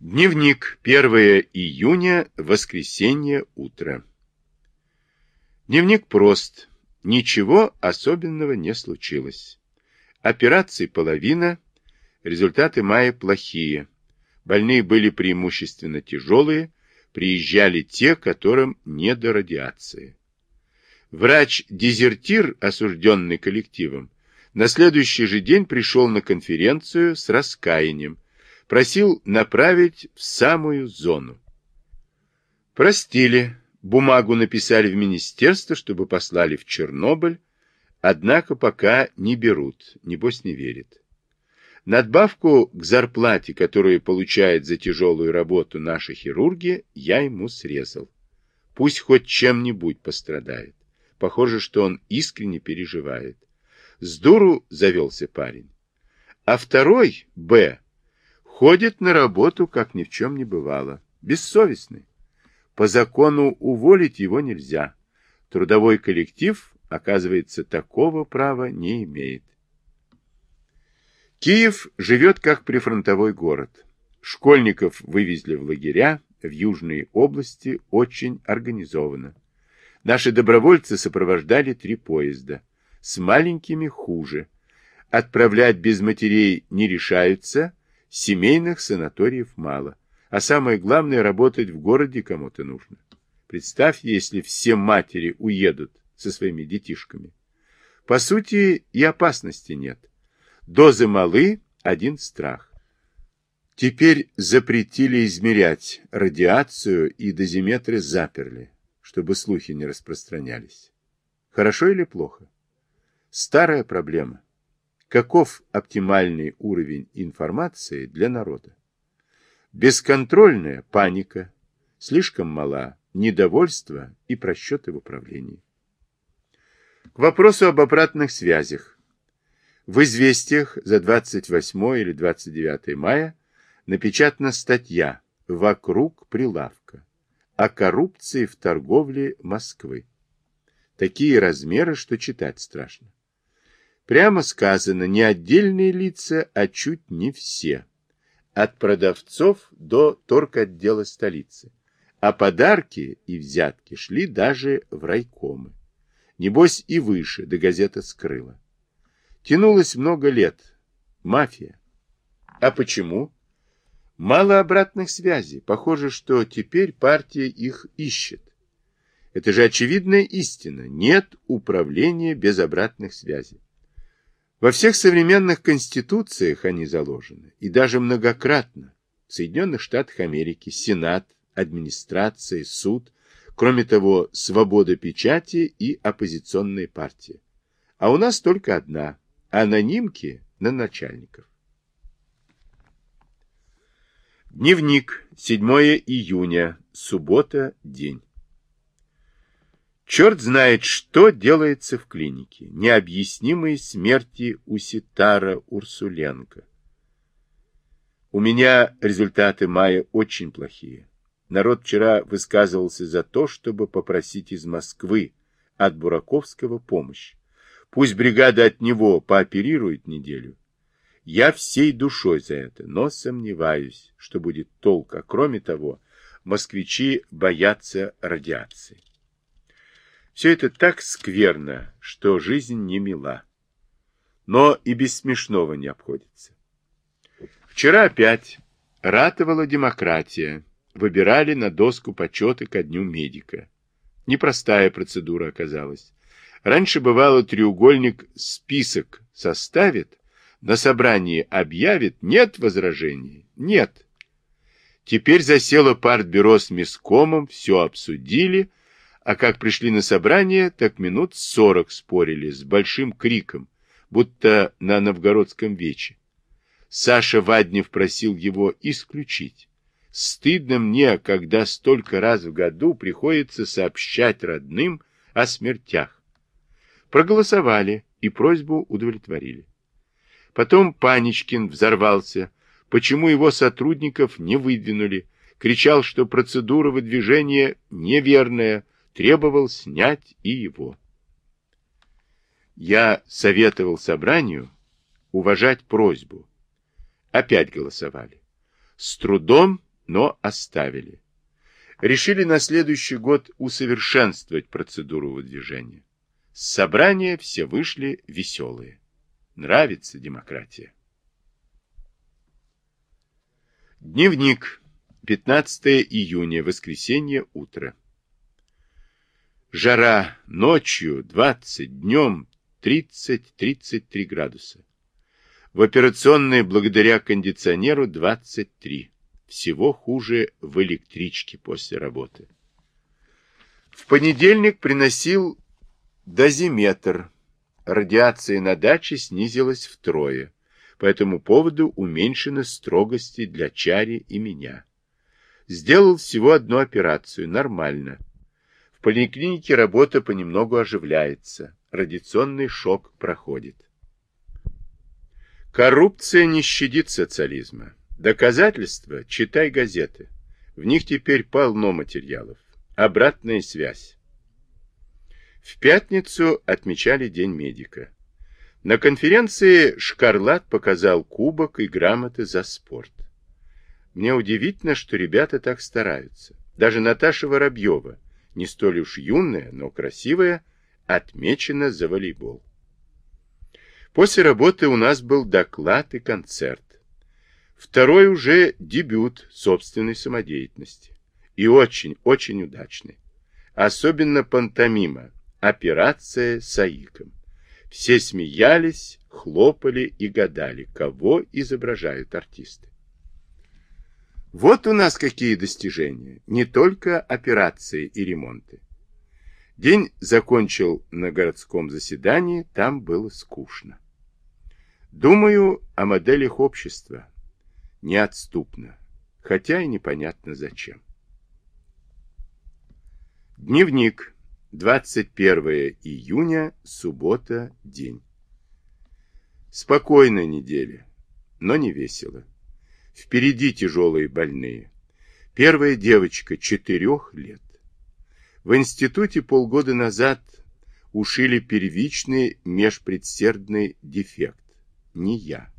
Дневник. 1 июня. Воскресенье. Утро. Дневник прост. Ничего особенного не случилось. Операций половина. Результаты мая плохие. Больные были преимущественно тяжелые. Приезжали те, которым не до радиации. Врач-дезертир, осужденный коллективом, на следующий же день пришел на конференцию с раскаянием, просил направить в самую зону. Простили, бумагу написали в министерство, чтобы послали в Чернобыль, однако пока не берут, небось не верит. Надбавку к зарплате, которую получает за тяжелую работу наши хирурги, я ему срезал. Пусть хоть чем-нибудь пострадает. Похоже, что он искренне переживает. С дуру завелся парень. А второй, Б, ходит на работу, как ни в чем не бывало. Бессовестный. По закону уволить его нельзя. Трудовой коллектив, оказывается, такого права не имеет. Киев живет как прифронтовой город. Школьников вывезли в лагеря, в южные области очень организованно. Наши добровольцы сопровождали три поезда. С маленькими хуже. Отправлять без матерей не решаются, семейных санаториев мало. А самое главное, работать в городе кому-то нужно. Представь, если все матери уедут со своими детишками. По сути, и опасности нет. Дозы малы, один страх. Теперь запретили измерять радиацию и дозиметры заперли, чтобы слухи не распространялись. Хорошо или плохо? Старая проблема. Каков оптимальный уровень информации для народа? Бесконтрольная паника, слишком мала недовольство и просчеты в управлении. К вопросу об обратных связях. В «Известиях» за 28 или 29 мая напечатана статья «Вокруг прилавка» о коррупции в торговле Москвы. Такие размеры, что читать страшно. Прямо сказано, не отдельные лица, а чуть не все. От продавцов до торготдела столицы. А подарки и взятки шли даже в райкомы. Небось и выше, до газета скрыла. Тянулось много лет. Мафия. А почему? Мало обратных связей. Похоже, что теперь партия их ищет. Это же очевидная истина. Нет управления без обратных связей. Во всех современных конституциях они заложены, и даже многократно. В Соединенных Штатах Америки Сенат, администрация, суд, кроме того, свобода печати и оппозиционные партии. А у нас только одна – анонимки на начальников. Дневник, 7 июня, суббота, день. Черт знает, что делается в клинике. Необъяснимые смерти у Ситара Урсуленко. У меня результаты мая очень плохие. Народ вчера высказывался за то, чтобы попросить из Москвы от Бураковского помощь. Пусть бригада от него пооперирует неделю. Я всей душой за это, но сомневаюсь, что будет толк. А кроме того, москвичи боятся радиации. Все это так скверно, что жизнь не мила. Но и без смешного не обходится. Вчера опять ратовала демократия, выбирали на доску почета ко дню медика. Непростая процедура оказалась. Раньше бывало треугольник список составит, на собрании объявит, нет возражений, нет. Теперь засело партбюро с мискомом, все обсудили, а как пришли на собрание, так минут сорок спорили с большим криком, будто на новгородском вече. Саша Ваднев просил его исключить. Стыдно мне, когда столько раз в году приходится сообщать родным о смертях. Проголосовали и просьбу удовлетворили. Потом Паничкин взорвался, почему его сотрудников не выдвинули, кричал, что процедура выдвижения неверная, требовал снять и его. Я советовал собранию уважать просьбу. Опять голосовали. С трудом, но оставили. Решили на следующий год усовершенствовать процедуру выдвижения. С собрания все вышли веселые. Нравится демократия. Дневник. 15 июня, воскресенье, утро. Жара ночью 20, днем 30-33 градуса. В операционной благодаря кондиционеру 23. Всего хуже в электричке после работы. В понедельник приносил дозиметр. Радиация на даче снизилась втрое. По этому поводу уменьшены строгости для Чари и меня. Сделал всего одну операцию, нормально. Поликлинике работа понемногу оживляется. Радиационный шок проходит. Коррупция не щадит социализма. Доказательства – читай газеты. В них теперь полно материалов. Обратная связь. В пятницу отмечали День медика. На конференции Шкарлат показал кубок и грамоты за спорт. Мне удивительно, что ребята так стараются. Даже Наташа Воробьева, не столь уж юная, но красивая, отмечена за волейбол. После работы у нас был доклад и концерт. Второй уже дебют собственной самодеятельности. И очень-очень удачный. Особенно пантомима, операция с АИКом. Все смеялись, хлопали и гадали, кого изображают артисты. Вот у нас какие достижения, не только операции и ремонты. День закончил на городском заседании, там было скучно. Думаю о моделях общества. Неотступно, хотя и непонятно зачем. Дневник. 21 июня, суббота, день. Спокойная неделя, но не весело. Впереди тяжелые больные. Первая девочка четырех лет. В институте полгода назад ушили первичный межпредсердный дефект. Не я.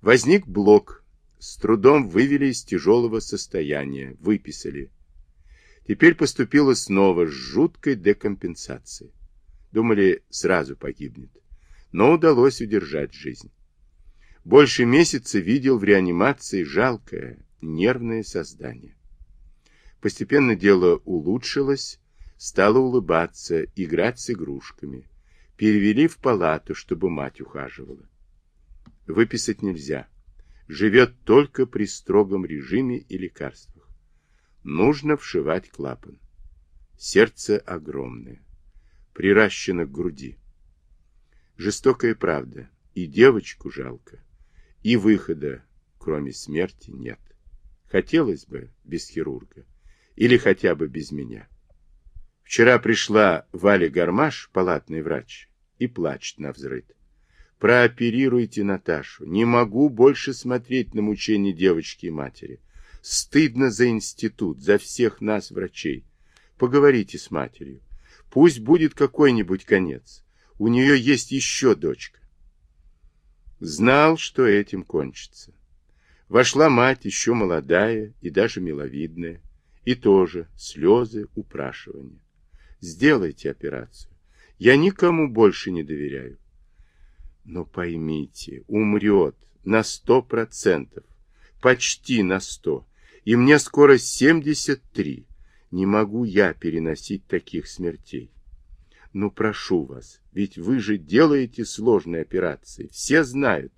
Возник блок. С трудом вывели из тяжелого состояния, выписали. Теперь поступила снова с жуткой декомпенсацией. Думали, сразу погибнет. Но удалось удержать жизнь. Больше месяца видел в реанимации жалкое, нервное создание. Постепенно дело улучшилось, стало улыбаться, играть с игрушками. Перевели в палату, чтобы мать ухаживала. Выписать нельзя. Живет только при строгом режиме и лекарствах. Нужно вшивать клапан. Сердце огромное, приращено к груди. Жестокая правда. И девочку жалко, и выхода, кроме смерти, нет. Хотелось бы без хирурга, или хотя бы без меня. Вчера пришла Валя Гармаш, палатный врач, и плачет на взрыв. Прооперируйте Наташу. Не могу больше смотреть на мучения девочки и матери. Стыдно за институт, за всех нас, врачей. Поговорите с матерью. Пусть будет какой-нибудь конец. У нее есть еще дочка. Знал, что этим кончится. Вошла мать, еще молодая и даже миловидная. И тоже слезы, упрашивания. Сделайте операцию. Я никому больше не доверяю. Но поймите, умрет на сто процентов. Почти на сто и мне скоро 73. Не могу я переносить таких смертей. Ну, прошу вас, ведь вы же делаете сложные операции. Все знают.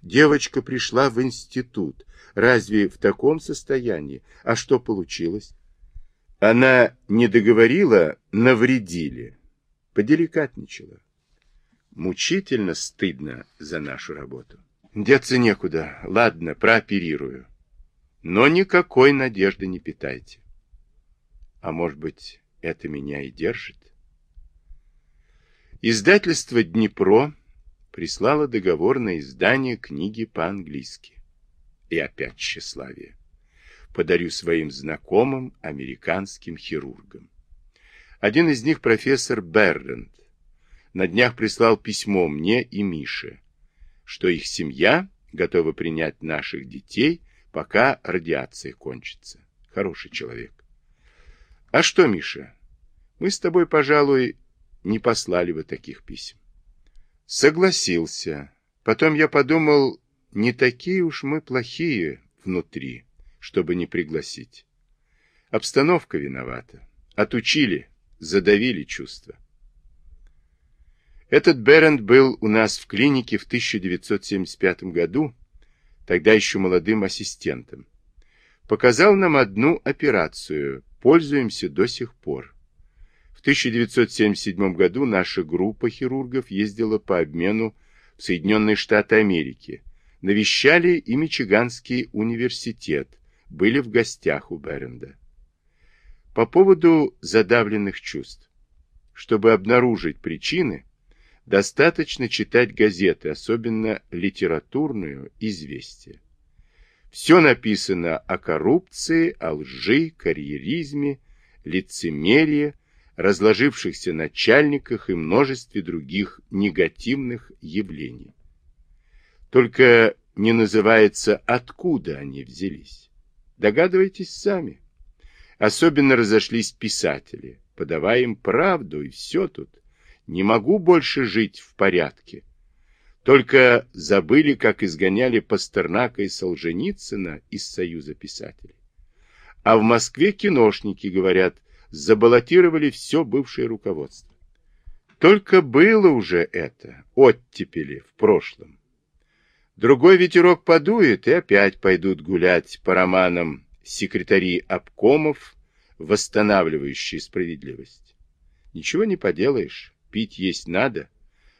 Девочка пришла в институт. Разве в таком состоянии? А что получилось? Она не договорила, навредили. Поделикатничала. Мучительно стыдно за нашу работу. Деться некуда. Ладно, прооперирую. Но никакой надежды не питайте. А может быть, это меня и держит? Издательство «Днепро» прислало договор на издание книги по-английски. И опять тщеславие. Подарю своим знакомым американским хирургам. Один из них профессор Берренд. На днях прислал письмо мне и Мише, что их семья готова принять наших детей пока радиация кончится. Хороший человек. А что, Миша, мы с тобой, пожалуй, не послали бы таких писем. Согласился. Потом я подумал, не такие уж мы плохие внутри, чтобы не пригласить. Обстановка виновата. Отучили, задавили чувства. Этот Беренд был у нас в клинике в 1975 году, тогда еще молодым ассистентом. Показал нам одну операцию, пользуемся до сих пор. В 1977 году наша группа хирургов ездила по обмену в Соединенные Штаты Америки, навещали и Мичиганский университет, были в гостях у Беренда. По поводу задавленных чувств. Чтобы обнаружить причины, достаточно читать газеты, особенно литературную «Известия». Все написано о коррупции, о лжи, карьеризме, лицемерии, разложившихся начальниках и множестве других негативных явлений. Только не называется, откуда они взялись. Догадывайтесь сами. Особенно разошлись писатели, подавая им правду, и все тут. Не могу больше жить в порядке. Только забыли, как изгоняли Пастернака и Солженицына из Союза писателей. А в Москве киношники, говорят, забаллотировали все бывшее руководство. Только было уже это, оттепели в прошлом. Другой ветерок подует, и опять пойдут гулять по романам секретари обкомов, восстанавливающие справедливость. Ничего не поделаешь, пить есть надо.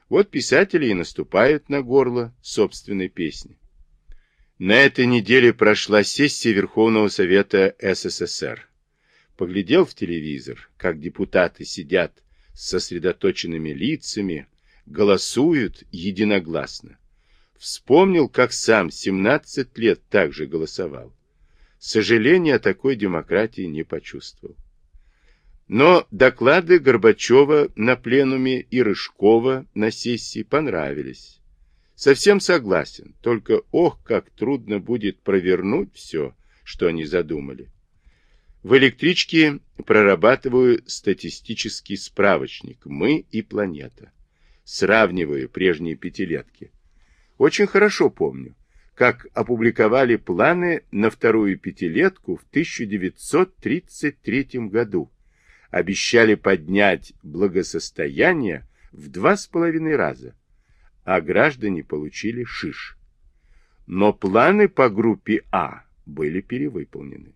Вот писатели и наступают на горло собственной песни. На этой неделе прошла сессия Верховного Совета СССР. Поглядел в телевизор, как депутаты сидят с сосредоточенными лицами, голосуют единогласно. Вспомнил, как сам 17 лет также голосовал. Сожаления о такой демократии не почувствовал. Но доклады Горбачева на пленуме и Рыжкова на сессии понравились. Совсем согласен, только ох, как трудно будет провернуть все, что они задумали. В электричке прорабатываю статистический справочник «Мы и планета». Сравниваю прежние пятилетки. Очень хорошо помню, как опубликовали планы на вторую пятилетку в 1933 году. Обещали поднять благосостояние в два с половиной раза, а граждане получили шиш. Но планы по группе А были перевыполнены.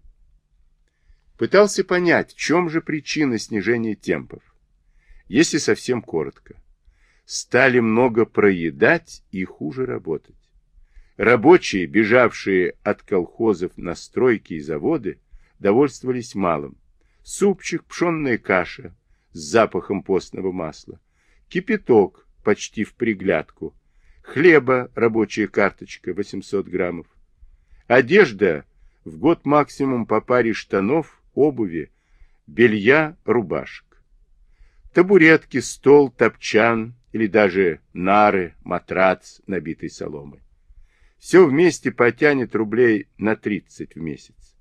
Пытался понять, в чем же причина снижения темпов. Если совсем коротко, стали много проедать и хуже работать. Рабочие, бежавшие от колхозов на стройки и заводы, довольствовались малым. Супчик, пшенная каша с запахом постного масла, кипяток почти в приглядку, хлеба рабочая карточка 800 граммов, одежда в год максимум по паре штанов, обуви, белья, рубашек. Табуретки, стол, топчан, или даже нары, матрац, набитый соломой. Все вместе потянет рублей на 30 в месяц.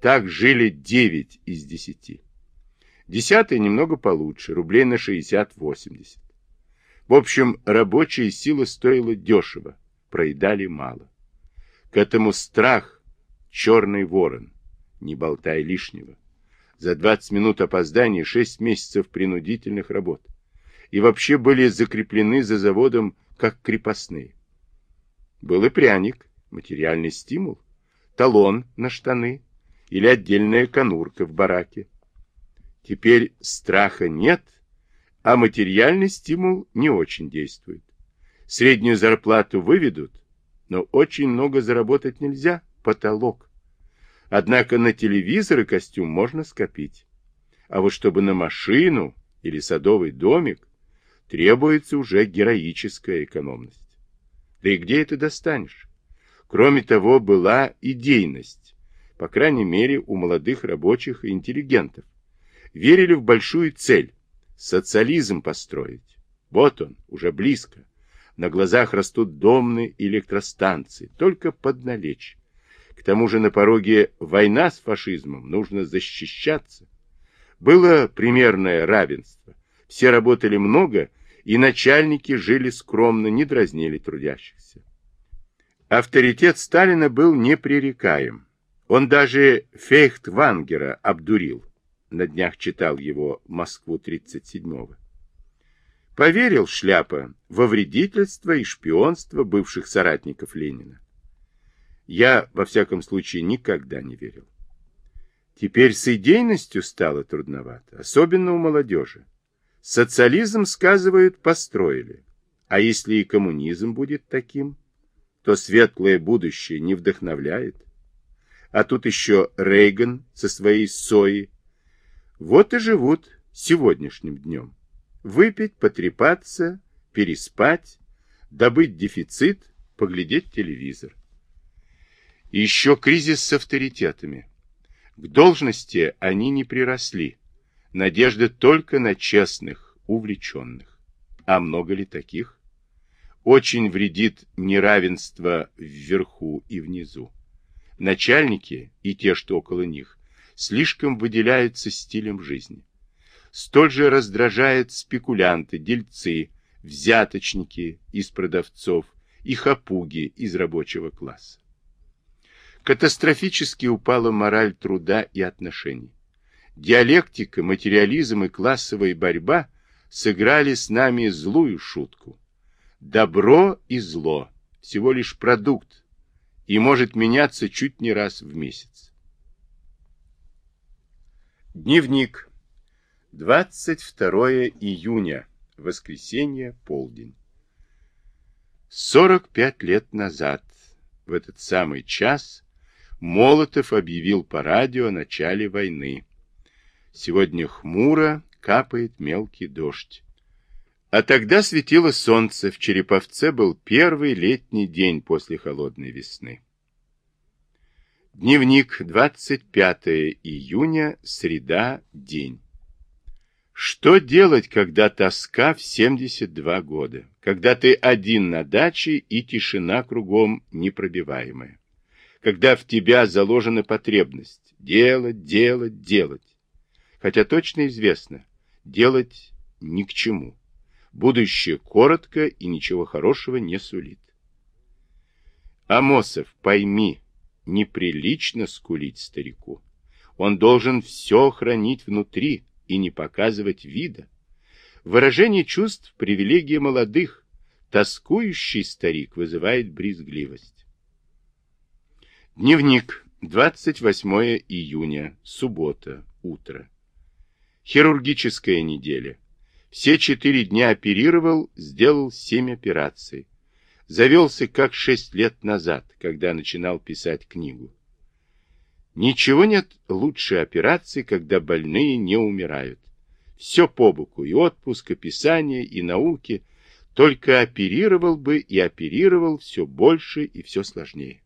Так жили 9 из 10. Десятые немного получше, рублей на 60-80. В общем, рабочая сила стоила дешево, проедали мало. К этому страх, черный ворон, не болтай лишнего. За 20 минут опоздания 6 месяцев принудительных работ и вообще были закреплены за заводом как крепостные. Был и пряник, материальный стимул, талон на штаны или отдельная конурка в бараке. Теперь страха нет, а материальный стимул не очень действует. Среднюю зарплату выведут, но очень много заработать нельзя, потолок. Однако на телевизор и костюм можно скопить. А вот чтобы на машину или садовый домик, требуется уже героическая экономность. Да и где это достанешь? Кроме того, была идейность, по крайней мере, у молодых рабочих и интеллигентов. Верили в большую цель – социализм построить. Вот он, уже близко. На глазах растут домны и электростанции, только подналечь. К тому же на пороге война с фашизмом, нужно защищаться. Было примерное равенство. Все работали много, и начальники жили скромно, не дразнили трудящихся. Авторитет Сталина был непререкаем. Он даже Фейхтвангера обдурил. На днях читал его «Москву 37-го». Поверил Шляпа во вредительство и шпионство бывших соратников Ленина. Я, во всяком случае, никогда не верил. Теперь с идейностью стало трудновато, особенно у молодежи. Социализм, сказывают, построили. А если и коммунизм будет таким, то светлое будущее не вдохновляет. А тут еще Рейган со своей соей. Вот и живут сегодняшним днем. Выпить, потрепаться, переспать, добыть дефицит, поглядеть телевизор. Еще кризис с авторитетами. К должности они не приросли. Надежда только на честных, увлеченных. А много ли таких? Очень вредит неравенство вверху и внизу. Начальники и те, что около них, слишком выделяются стилем жизни. Столь же раздражают спекулянты, дельцы, взяточники из продавцов и хапуги из рабочего класса. Катастрофически упала мораль труда и отношений. Диалектика, материализм и классовая борьба сыграли с нами злую шутку. Добро и зло – всего лишь продукт, и может меняться чуть не раз в месяц. Дневник. 22 июня. Воскресенье, полдень. 45 лет назад, в этот самый час, Молотов объявил по радио о начале войны. Сегодня хмуро капает мелкий дождь. А тогда светило солнце, в Череповце был первый летний день после холодной весны. Дневник, 25 июня, среда, день. Что делать, когда тоска в 72 года? Когда ты один на даче и тишина кругом непробиваемая? Когда в тебя заложена потребность делать, делать, делать. Хотя точно известно, делать ни к чему. Будущее коротко и ничего хорошего не сулит. Амосов, пойми, неприлично скулить старику. Он должен все хранить внутри и не показывать вида. Выражение чувств – привилегия молодых. Тоскующий старик вызывает брезгливость. Дневник. 28 июня. Суббота. Утро. Хирургическая неделя. Все четыре дня оперировал, сделал семь операций. Завелся как шесть лет назад, когда начинал писать книгу. Ничего нет лучше операции, когда больные не умирают. Все по боку, и отпуск, и писание, и науки. Только оперировал бы и оперировал все больше и все сложнее.